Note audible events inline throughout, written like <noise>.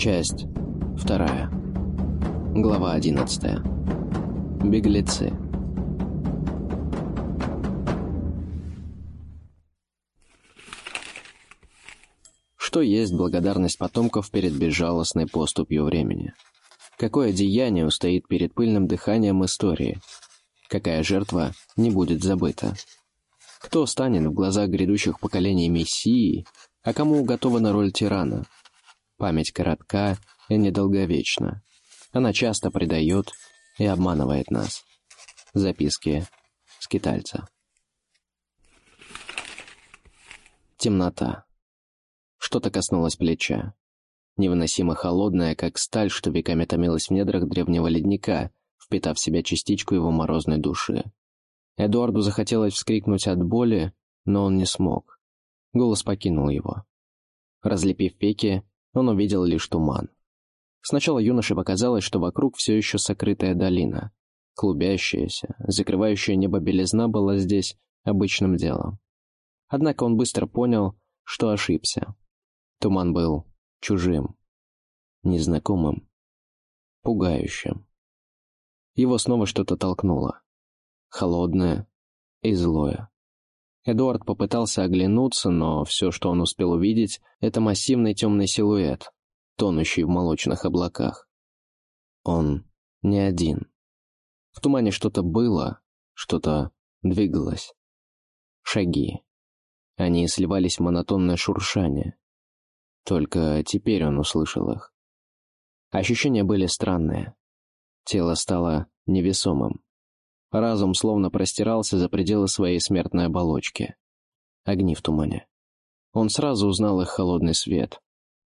Часть вторая. Глава одиннадцатая. Беглецы. Что есть благодарность потомков перед безжалостной поступью времени? Какое деяние устоит перед пыльным дыханием истории? Какая жертва не будет забыта? Кто станет в глазах грядущих поколений мессией, а кому уготована роль тирана? Память коротка и недолговечна. Она часто предает и обманывает нас. Записки скитальца. Темнота. Что-то коснулось плеча. Невыносимо холодная, как сталь, что веками томилась в недрах древнего ледника, впитав в себя частичку его морозной души. Эдуарду захотелось вскрикнуть от боли, но он не смог. Голос покинул его. Разлепив веки, он увидел лишь туман. Сначала юноше показалось, что вокруг все еще сокрытая долина. Клубящаяся, закрывающая небо белизна была здесь обычным делом. Однако он быстро понял, что ошибся. Туман был чужим, незнакомым, пугающим. Его снова что-то толкнуло. Холодное и злое. Эдуард попытался оглянуться, но все, что он успел увидеть, это массивный темный силуэт, тонущий в молочных облаках. Он не один. В тумане что-то было, что-то двигалось. Шаги. Они сливались в монотонное шуршание. Только теперь он услышал их. Ощущения были странные. Тело стало невесомым. Разум словно простирался за пределы своей смертной оболочки. Огни в тумане. Он сразу узнал их холодный свет.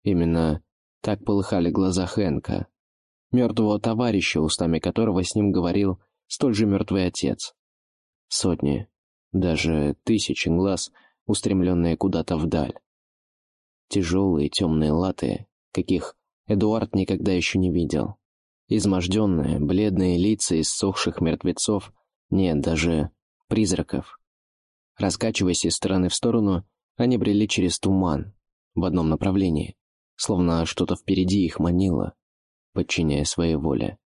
Именно так полыхали глаза Хэнка, мертвого товарища, устами которого с ним говорил столь же мертвый отец. Сотни, даже тысячи глаз, устремленные куда-то вдаль. Тяжелые темные латы, каких Эдуард никогда еще не видел. Изможденные, бледные лица иссохших мертвецов, нет, даже призраков. Раскачиваясь из стороны в сторону, они брели через туман, в одном направлении, словно что-то впереди их манило, подчиняя своей воле.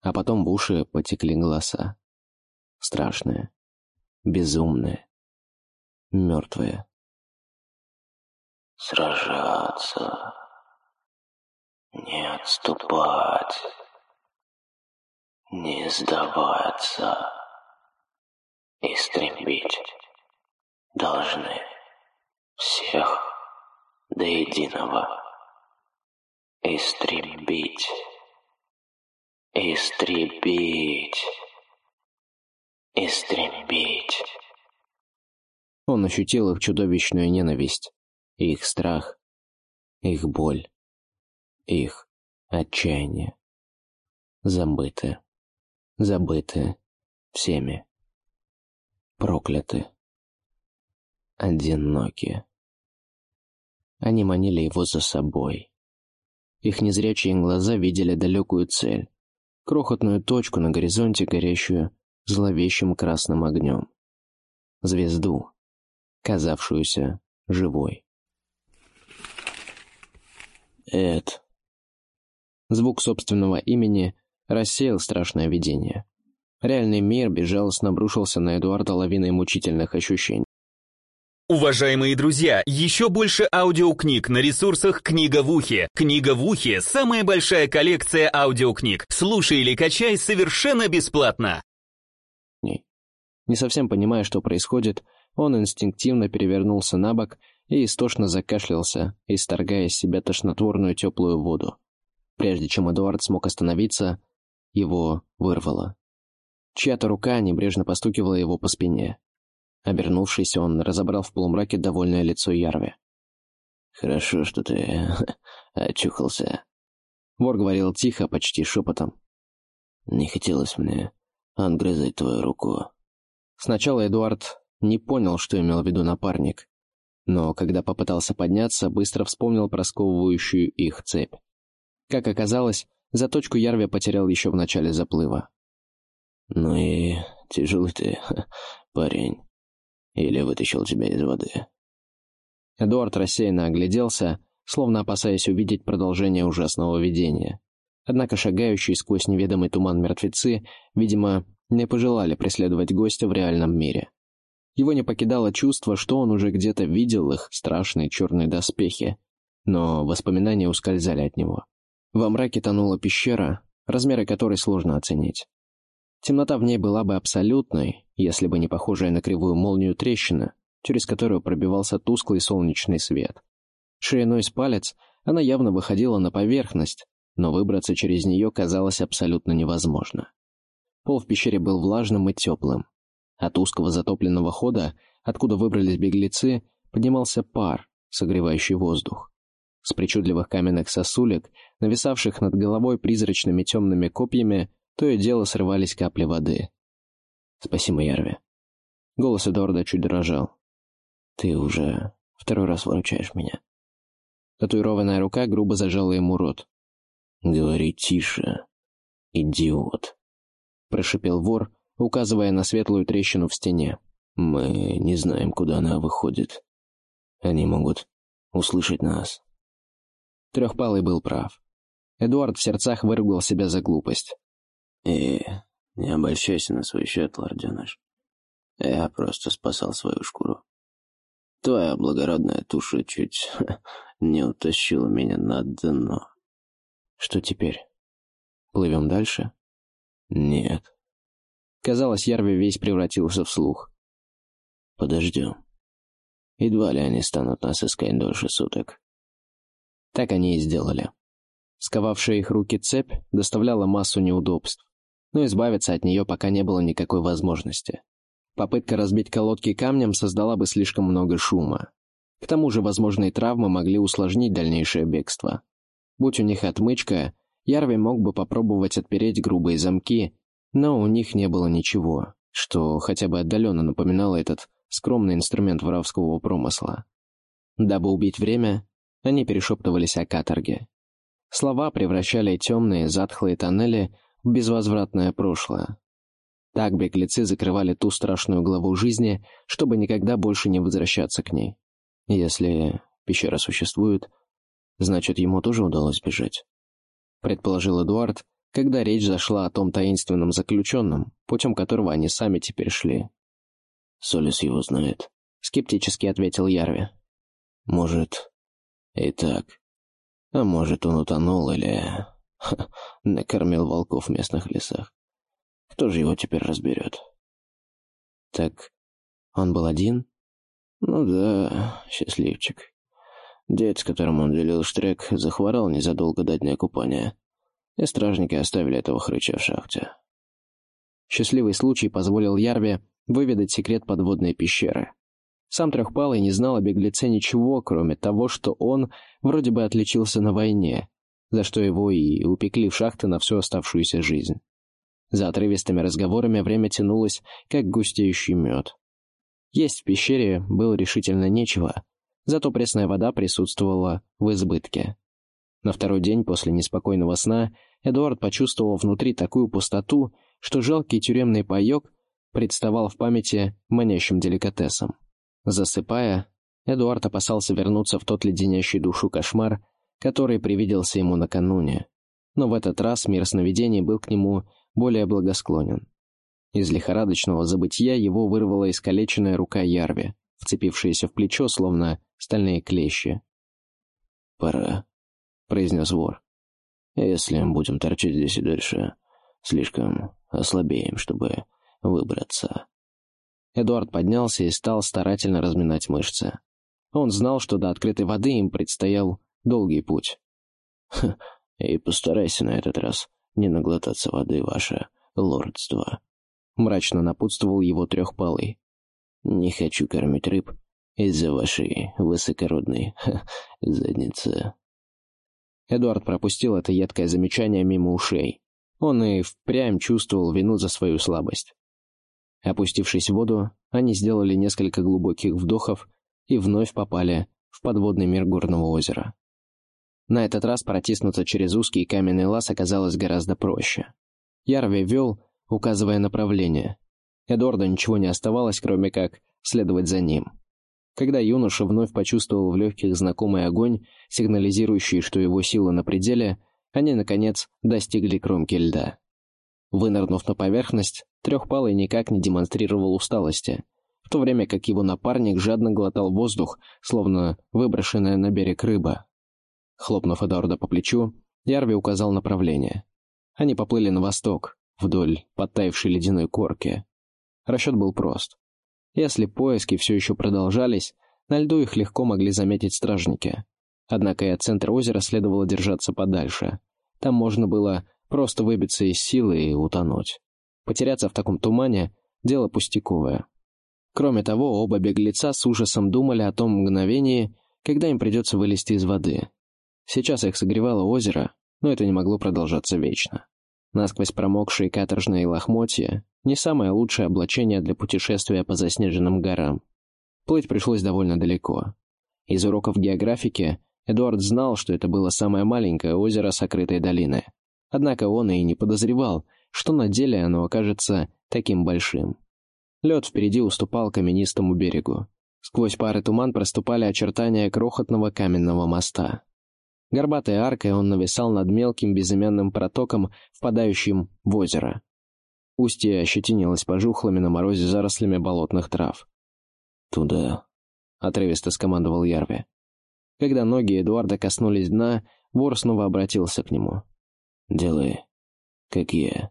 А потом в уши потекли голоса. Страшные, безумные, мертвые. «Сражаться!» Не отступать. Не сдаваться. Истребить должны всех до единого. Истребить. Истребить. Истребить. Он ощутил их чудовищную ненависть, их страх, их боль их отчаяние. Забыты, забыты всеми. Прокляты. Одиноки. Они манили его за собой. Их незрячие глаза видели далекую цель, крохотную точку на горизонте, горящую зловещим красным огнем. Звезду, казавшуюся живой. Эд Звук собственного имени рассеял страшное видение. Реальный мир безжалостно обрушился на Эдуарда лавиной мучительных ощущений. Уважаемые друзья, еще больше аудиокниг на ресурсах «Книга в ухе». «Книга в ухе» — самая большая коллекция аудиокниг. Слушай или качай совершенно бесплатно. Не совсем понимая, что происходит, он инстинктивно перевернулся на бок и истошно закашлялся, исторгая из себя тошнотворную теплую воду. Прежде чем Эдуард смог остановиться, его вырвало. Чья-то рука небрежно постукивала его по спине. Обернувшись, он разобрал в полумраке довольное лицо Ярви. «Хорошо, что ты <laughs> очухался». Вор говорил тихо, почти шепотом. «Не хотелось мне отгрызать твою руку». Сначала Эдуард не понял, что имел в виду напарник, но когда попытался подняться, быстро вспомнил про их цепь. Как оказалось, заточку Ярви потерял еще в начале заплыва. «Ну и тяжелый ты, парень. Или вытащил тебя из воды?» Эдуард рассеянно огляделся, словно опасаясь увидеть продолжение ужасного видения. Однако шагающие сквозь неведомый туман мертвецы, видимо, не пожелали преследовать гостя в реальном мире. Его не покидало чувство, что он уже где-то видел их страшные черные доспехи, но воспоминания ускользали от него. Во мраке тонула пещера, размеры которой сложно оценить. Темнота в ней была бы абсолютной, если бы не похожая на кривую молнию трещина, через которую пробивался тусклый солнечный свет. Шириной с палец она явно выходила на поверхность, но выбраться через нее казалось абсолютно невозможно. Пол в пещере был влажным и теплым. От узкого затопленного хода, откуда выбрались беглецы, поднимался пар, согревающий воздух. С причудливых каменных сосулек, нависавших над головой призрачными темными копьями, то и дело срывались капли воды. «Спасибо, Ярви». Голос Эдуарда чуть дрожал. «Ты уже второй раз выручаешь меня». Татуированная рука грубо зажала ему рот. «Говори тише, идиот», — прошипел вор, указывая на светлую трещину в стене. «Мы не знаем, куда она выходит. Они могут услышать нас». Трехпалый был прав. Эдуард в сердцах выругал себя за глупость. «Э, не обольщайся на свой счет, лорденыш. Я просто спасал свою шкуру. Твоя благородная туша чуть <laughs> не утащила меня на дно». Что теперь? Плывем дальше? Нет. Казалось, Ярви весь превратился в слух. Подождем. Едва ли они станут нас искать дольше суток. Так они и сделали. Сковавшая их руки цепь доставляла массу неудобств, но избавиться от нее пока не было никакой возможности. Попытка разбить колодки камнем создала бы слишком много шума. К тому же возможные травмы могли усложнить дальнейшее бегство. Будь у них отмычка, Ярви мог бы попробовать отпереть грубые замки, но у них не было ничего, что хотя бы отдаленно напоминало этот скромный инструмент воровского промысла. Дабы убить время, они перешептывались о каторге. Слова превращали темные, затхлые тоннели в безвозвратное прошлое. Так беглецы закрывали ту страшную главу жизни, чтобы никогда больше не возвращаться к ней. Если пещера существует, Значит, ему тоже удалось бежать. Предположил Эдуард, когда речь зашла о том таинственном заключенном, путем которого они сами теперь шли. «Солис его знает», — скептически ответил Ярви. «Может, и так. А может, он утонул или... Ха, накормил волков в местных лесах. Кто же его теперь разберет?» «Так он был один?» «Ну да, счастливчик. Дед, с которым он делил штрек, захворал незадолго до дня купания, и стражники оставили этого хрыча в шахте. Счастливый случай позволил Ярве выведать секрет подводной пещеры. Сам Трехпалый не знал о беглеце ничего, кроме того, что он вроде бы отличился на войне, за что его и упекли в шахты на всю оставшуюся жизнь. За отрывистыми разговорами время тянулось, как густеющий мед. Есть в пещере было решительно нечего — зато пресная вода присутствовала в избытке. На второй день после неспокойного сна Эдуард почувствовал внутри такую пустоту, что жалкий тюремный паек представал в памяти манящим деликатесом. Засыпая, Эдуард опасался вернуться в тот леденящий душу кошмар, который привиделся ему накануне. Но в этот раз мир сновидений был к нему более благосклонен. Из лихорадочного забытия его вырвала искалеченная рука Ярви, вцепившаяся в плечо, словно стальные клещи. «Пора», — произнес вор. «Если будем торчать здесь и дальше, слишком ослабеем, чтобы выбраться». Эдуард поднялся и стал старательно разминать мышцы. Он знал, что до открытой воды им предстоял долгий путь. «И постарайся на этот раз не наглотаться воды, ваше лордство», — мрачно напутствовал его трехпалый. «Не хочу кормить рыб из-за вашей высокородной ха, задницы». Эдуард пропустил это едкое замечание мимо ушей. Он и впрямь чувствовал вину за свою слабость. Опустившись в воду, они сделали несколько глубоких вдохов и вновь попали в подводный мир горного озера. На этот раз протиснуться через узкий каменный лаз оказалось гораздо проще. Ярви вел, указывая направление. Эдуарду ничего не оставалось, кроме как следовать за ним. Когда юноша вновь почувствовал в легких знакомый огонь, сигнализирующий, что его сила на пределе, они, наконец, достигли кромки льда. Вынырнув на поверхность, Трехпалый никак не демонстрировал усталости, в то время как его напарник жадно глотал воздух, словно выброшенная на берег рыба. Хлопнув Эдуарда по плечу, Ярви указал направление. Они поплыли на восток, вдоль подтаявшей ледяной корки. Расчет был прост. Если поиски все еще продолжались, на льду их легко могли заметить стражники. Однако и от центра озера следовало держаться подальше. Там можно было просто выбиться из силы и утонуть. Потеряться в таком тумане — дело пустяковое. Кроме того, оба беглеца с ужасом думали о том мгновении, когда им придется вылезти из воды. Сейчас их согревало озеро, но это не могло продолжаться вечно. Насквозь промокшие каторжные лохмотья — не самое лучшее облачение для путешествия по заснеженным горам. Плыть пришлось довольно далеко. Из уроков географики Эдуард знал, что это было самое маленькое озеро сокрытой долины. Однако он и не подозревал, что на деле оно окажется таким большим. Лед впереди уступал каменистому берегу. Сквозь пары туман проступали очертания крохотного каменного моста. Горбатой аркой он нависал над мелким безымянным протоком, впадающим в озеро. Устье ощетинилось пожухлыми на морозе зарослями болотных трав. «Туда», — отрывисто скомандовал Ярви. Когда ноги Эдуарда коснулись дна, вор снова обратился к нему. «Делай, как я».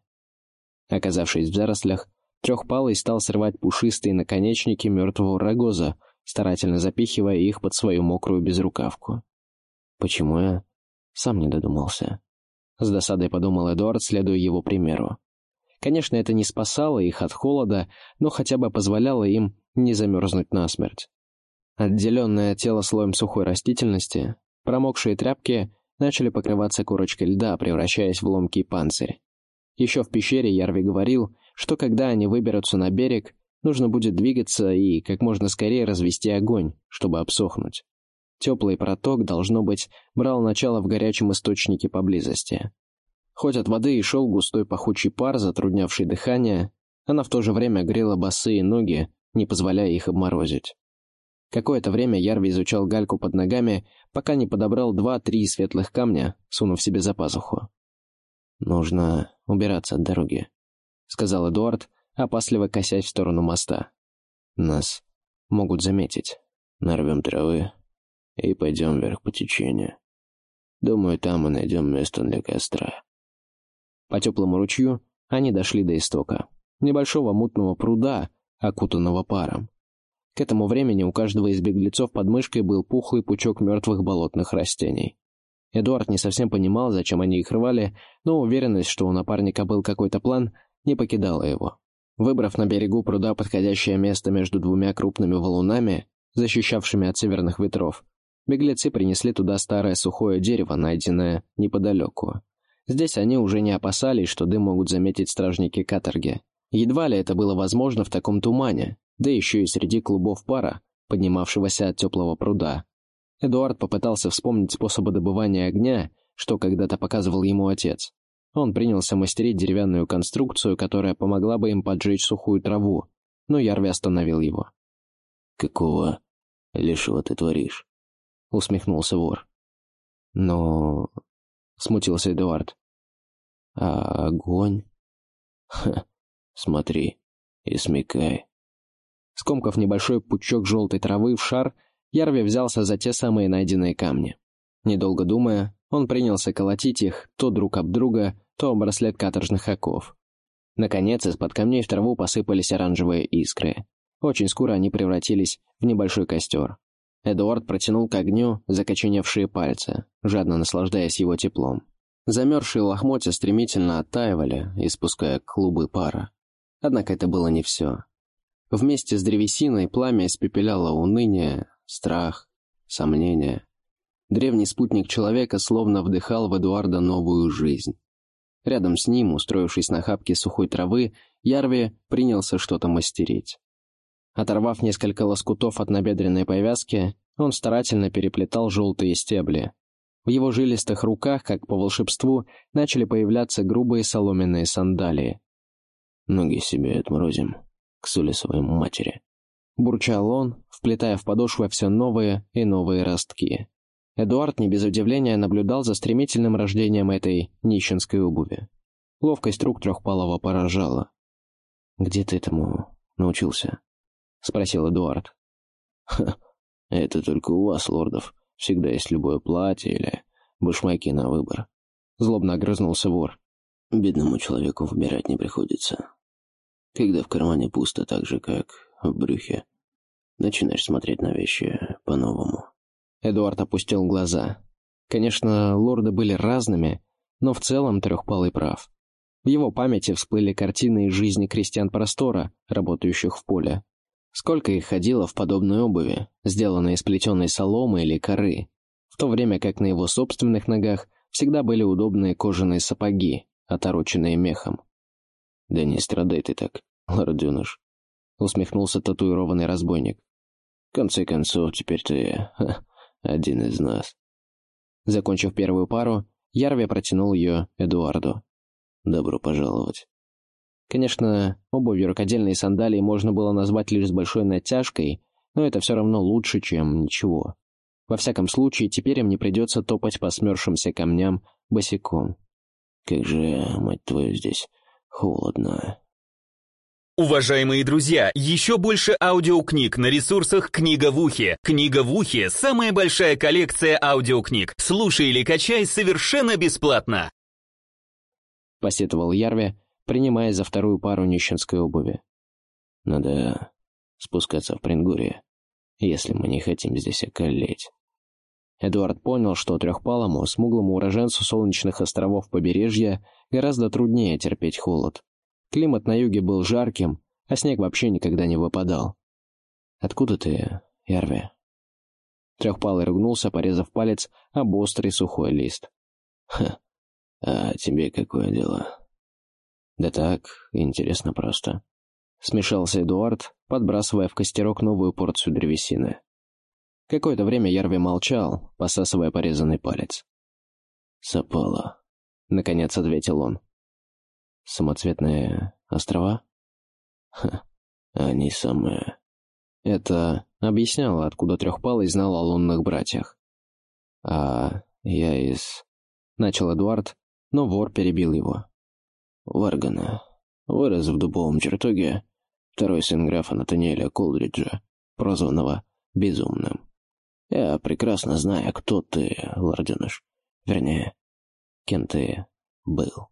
Оказавшись в зарослях, трехпалый стал срывать пушистые наконечники мертвого рогоза, старательно запихивая их под свою мокрую безрукавку. Почему я сам не додумался? С досадой подумал Эдуард, следуя его примеру. Конечно, это не спасало их от холода, но хотя бы позволяло им не замерзнуть насмерть. Отделенное тело слоем сухой растительности, промокшие тряпки начали покрываться корочкой льда, превращаясь в ломкий панцирь. Еще в пещере Ярви говорил, что когда они выберутся на берег, нужно будет двигаться и как можно скорее развести огонь, чтобы обсохнуть. Теплый проток, должно быть, брал начало в горячем источнике поблизости. Хоть от воды и шел густой пахучий пар, затруднявший дыхание, она в то же время грела босые ноги, не позволяя их обморозить. Какое-то время Ярви изучал гальку под ногами, пока не подобрал два-три светлых камня, сунув себе за пазуху. «Нужно убираться от дороги», — сказал Эдуард, опасливо косясь в сторону моста. «Нас могут заметить. Нарвем травы и пойдем вверх по течению. Думаю, там мы найдем место для костра». По теплому ручью они дошли до истока, небольшого мутного пруда, окутанного паром. К этому времени у каждого из беглецов под мышкой был пухлый пучок мертвых болотных растений. Эдуард не совсем понимал, зачем они их рвали, но уверенность, что у напарника был какой-то план, не покидала его. Выбрав на берегу пруда подходящее место между двумя крупными валунами, защищавшими от северных ветров, беглецы принесли туда старое сухое дерево, найденное неподалеку. Здесь они уже не опасались, что дым могут заметить стражники каторги. Едва ли это было возможно в таком тумане, да еще и среди клубов пара, поднимавшегося от теплого пруда. Эдуард попытался вспомнить способы добывания огня, что когда-то показывал ему отец. Он принялся мастерить деревянную конструкцию, которая помогла бы им поджечь сухую траву, но Ярви остановил его. «Какого лишего ты творишь?» — усмехнулся вор. «Но...» — смутился Эдуард. «А огонь?» «Ха, смотри и смекай». Скомкав небольшой пучок желтой травы в шар, Ярви взялся за те самые найденные камни. Недолго думая, он принялся колотить их то друг об друга, то об браслет каторжных оков. Наконец, из-под камней в траву посыпались оранжевые искры. Очень скоро они превратились в небольшой костер. Эдуард протянул к огню закоченевшие пальцы, жадно наслаждаясь его теплом. Замерзшие лохмотья стремительно оттаивали, испуская клубы пара. Однако это было не все. Вместе с древесиной пламя испепеляло уныние, страх, сомнения. Древний спутник человека словно вдыхал в Эдуарда новую жизнь. Рядом с ним, устроившись на хапке сухой травы, Ярви принялся что-то мастерить. Оторвав несколько лоскутов от набедренной повязки, он старательно переплетал желтые стебли. В его жилистых руках, как по волшебству, начали появляться грубые соломенные сандалии. «Ноги себе отморозим, к соли своей матери», Бурчал он, вплетая в подошвы все новые и новые ростки. Эдуард не без удивления наблюдал за стремительным рождением этой нищенской обуви. Ловкость рук трехпалого поражала. «Где ты этому научился?» — спросил Эдуард. «Ха, это только у вас, лордов, всегда есть любое платье или башмаки на выбор». Злобно огрызнулся вор. «Бедному человеку выбирать не приходится. Когда в кармане пусто так же, как в брюхе, начинаешь смотреть на вещи по-новому». Эдуард опустил глаза. Конечно, лорды были разными, но в целом Трехпалый прав. В его памяти всплыли картины из жизни крестьян простора, работающих в поле. Сколько их ходило в подобной обуви, сделанной из плетеной соломы или коры, в то время как на его собственных ногах всегда были удобные кожаные сапоги, отороченные мехом. «Да не страдай ты так, лорденыш», — усмехнулся татуированный разбойник. «В конце концов, теперь ты ха, один из нас». Закончив первую пару, Ярви протянул ее Эдуарду. «Добро пожаловать». Конечно, обувь рукодельные сандалии можно было назвать лишь с большой натяжкой, но это все равно лучше, чем ничего. Во всяком случае, теперь им не придется топать по смерзшимся камням босиком. «Как же, мать твою, здесь холодно», Уважаемые друзья, еще больше аудиокниг на ресурсах «Книга в ухе». «Книга в ухе» — самая большая коллекция аудиокниг. Слушай или качай совершенно бесплатно. Посетовал Ярве, принимая за вторую пару нищенской обуви. «Надо спускаться в Прингуре, если мы не хотим здесь околеть». Эдуард понял, что трехпалому, смуглому уроженцу солнечных островов побережья гораздо труднее терпеть холод. Климат на юге был жарким, а снег вообще никогда не выпадал. «Откуда ты, Ярви?» Трехпалый ругнулся, порезав палец об острый сухой лист. «Ха, а тебе какое дело?» «Да так, интересно просто». Смешался Эдуард, подбрасывая в костерок новую порцию древесины. Какое-то время Ярви молчал, посасывая порезанный палец. «Сапала», — наконец ответил он. Самоцветные острова? Ха, они самые. Это объясняло, откуда Трехпалый знал о лунных братьях. А я из... Начал Эдуард, но вор перебил его. Варгана. Вырос в дубовом чертоге. Второй сын графа Натаниэля Колдриджа, прозванного Безумным. Я прекрасно знаю, кто ты, лорденыш. Вернее, кем ты был.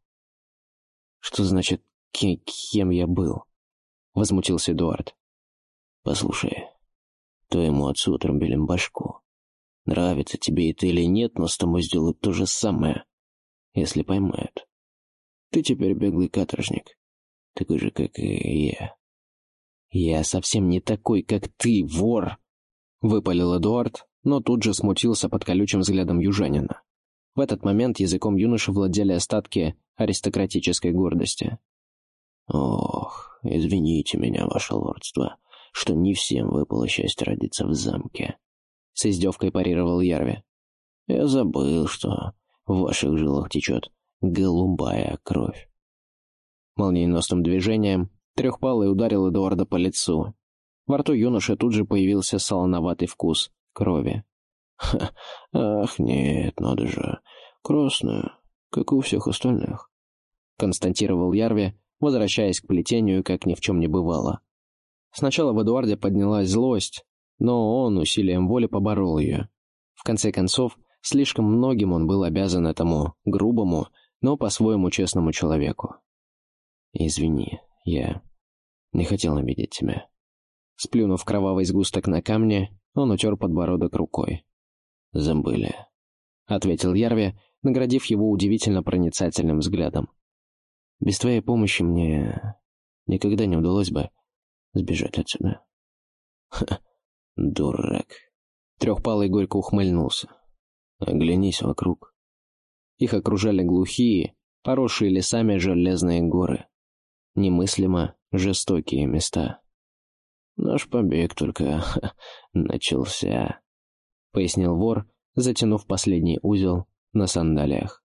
«Что значит, кем я был?» — возмутился Эдуард. «Послушай, твоему отцу отрубили башку. Нравится тебе это или нет, но с тобой сделают то же самое, если поймают. Ты теперь беглый каторжник, такой же, как и я». «Я совсем не такой, как ты, вор!» — выпалил Эдуард, но тут же смутился под колючим взглядом южанина. В этот момент языком юноши владели остатки аристократической гордости. «Ох, извините меня, ваше лордство, что не всем выпало счастье родиться в замке», — с издевкой парировал Ярви. «Я забыл, что в ваших жилах течет голубая кровь». Молниеносным движением трехпалый ударил Эдуарда по лицу. Во рту юноши тут же появился солоноватый вкус крови. Ха, <laughs> ах, нет, надо же. Красная, как и у всех остальных. Констатировал Ярви, возвращаясь к плетению, как ни в чем не бывало. Сначала в Эдуарде поднялась злость, но он усилием воли поборол ее. В конце концов, слишком многим он был обязан этому грубому, но по-своему честному человеку. «Извини, я не хотел обидеть тебя». Сплюнув кровавый сгусток на камне, он утер подбородок рукой. «Забыли», — ответил Ярви, наградив его удивительно проницательным взглядом. «Без твоей помощи мне никогда не удалось бы сбежать отсюда». «Ха, дурак!» Трехпалый горько ухмыльнулся. «Оглянись вокруг». Их окружали глухие, поросшие лесами железные горы. Немыслимо жестокие места. «Наш побег только начался», — пояснил вор, затянув последний узел на сандалиях.